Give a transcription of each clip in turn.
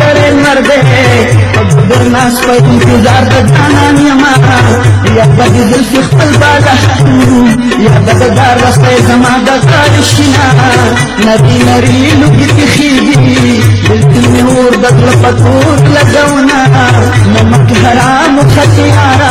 करे मर दे नाश पर इंतजार का जाना नियमा या बड़ी दिल की खल बाला या बददार रस्ते जमा का कालिशिना नदी नरी लुगी की खीजी दिल की नूर बदल पतूर लगाउना नमक हराम खतियारा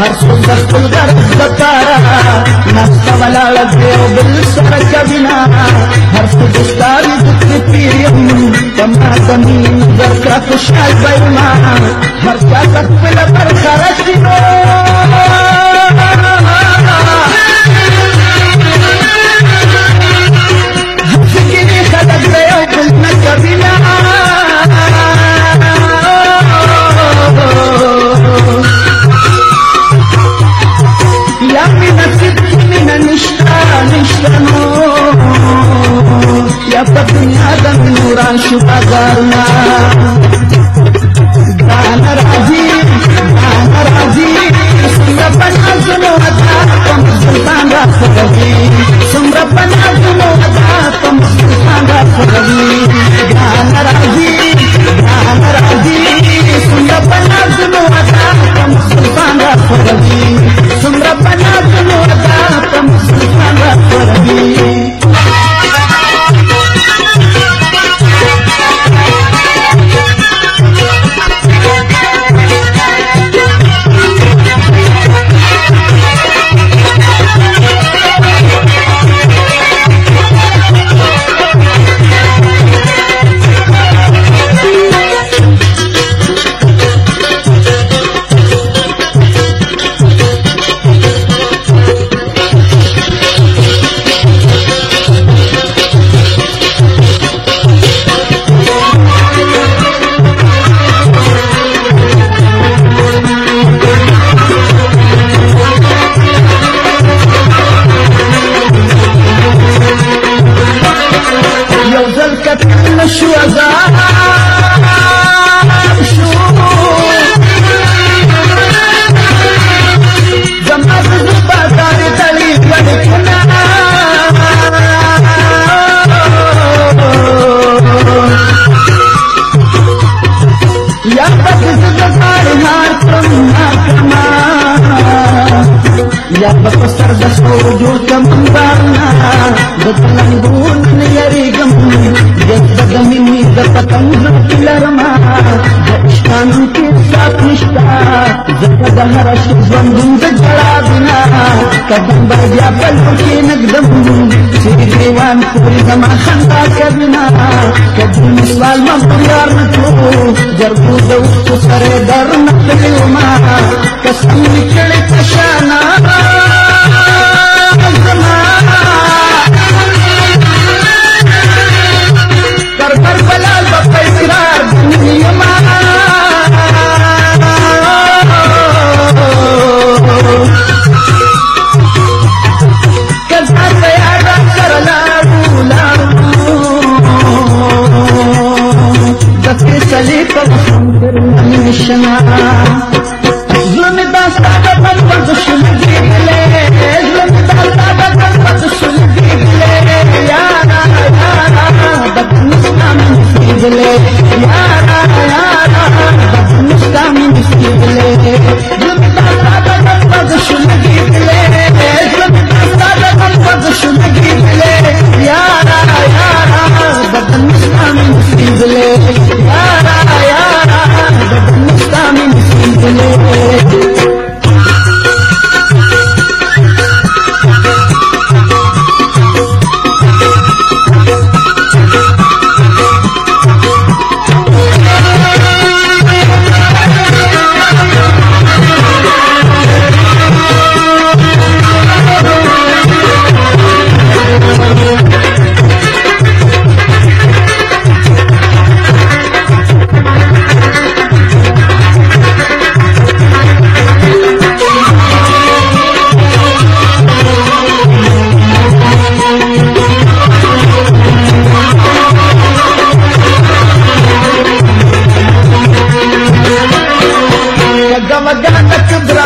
मस्त कभी chupa gana शुभम धुंध चढ़ा बिना कदम बजा पलों के नकदम श्री देवान पूरी जमा खंदा करना। कदम सवाल मम्यार न को जरबू दो तो सरे दर न करे उमा। कसम निकले कशाना जमा। कर पर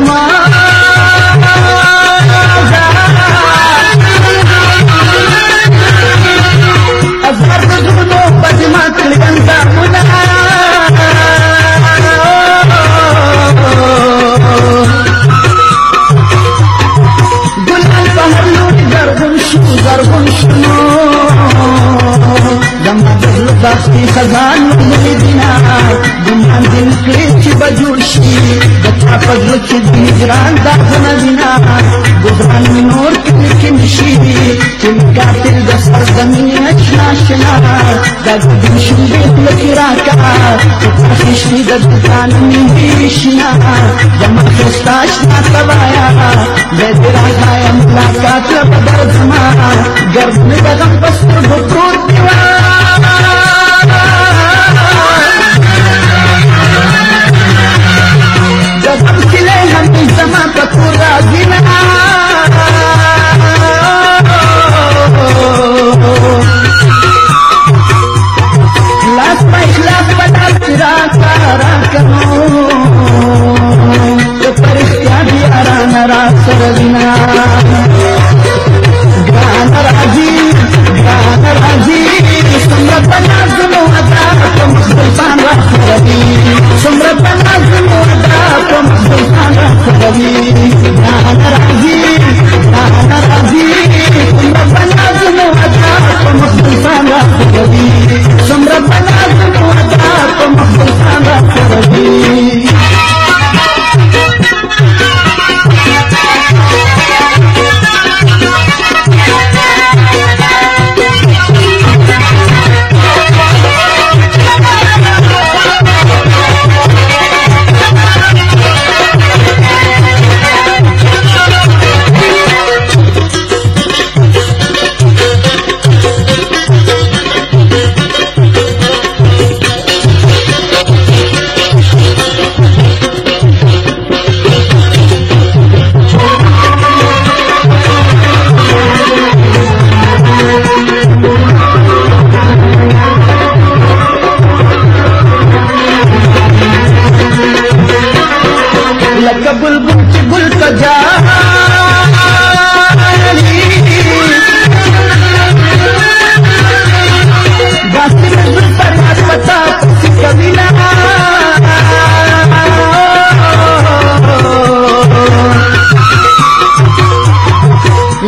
my खजानु ದಿನ ದಿನ ದಿನ ಕ್ಲೇಚಿ ಬಜುರ್ಷಿ ಗಚ್ಚಾ ಪದ್ರುಚಿ ದಿನಜರಾನ್ ದಾಖನ ದಿನ ಗುಜರಾನ್ ನೋರ್ ಕಿಲಿಕಿ ನಿಶಿ ಚಿಮ್ಕಾ ತಿರ್ಗ ಸರ್ದಮಿ ಅಶ್ನಾ ಶನಾ ಗದ್ದು ಶುಂಬೆ ತುಲಕಿರಾಕ ಶ್ರೀ ಗದ್ದಾನ ನಿಂದಿಷ್ಣ ಜಮ ಕೃಷ್ಣಾಶ್ನಾ ತವಾಯ ವೇದಿರಾಗಾಯ ಮುಲಾಕಾತ ಪದರ್ಧಮ ಗರ್ಭ ಗಗಂ ವಸ್ತ್ರ ಭುತ್ರೋದ್ಯವಾ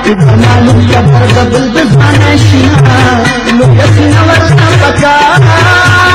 लुका दर्द दिल जाने शिना लुका सिना वरना पका मई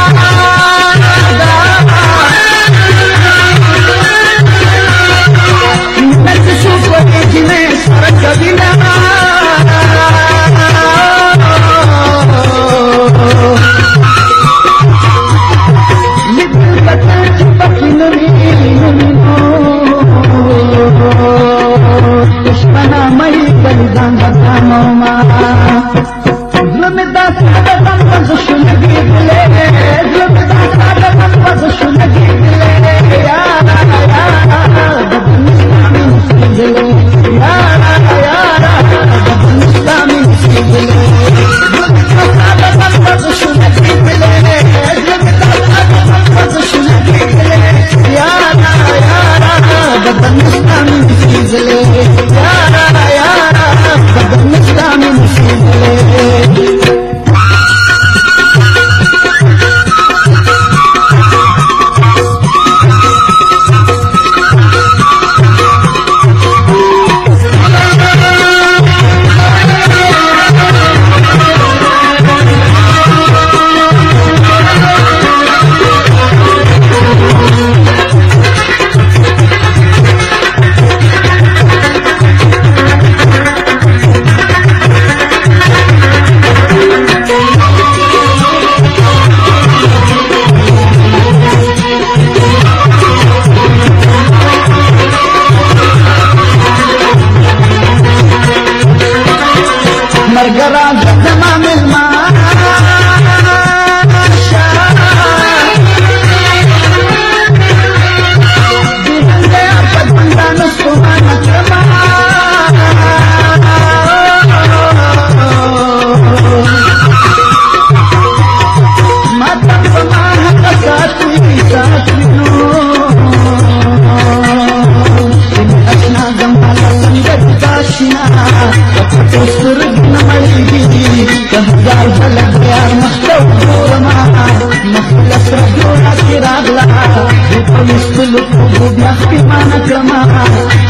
Dupa miskuluk ubud yakti mana krama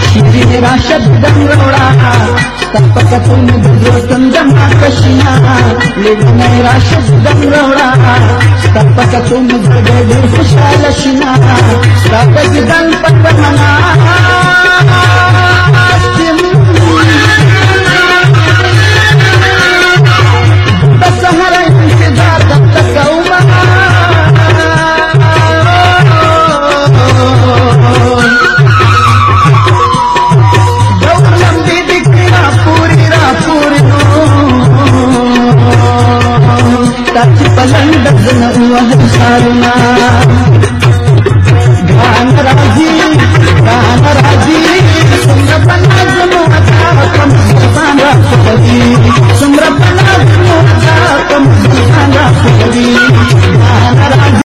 Shirin rashad dan roda Tapakatun bidrotan dama kashina Lignay rashad dan roda Tapakatun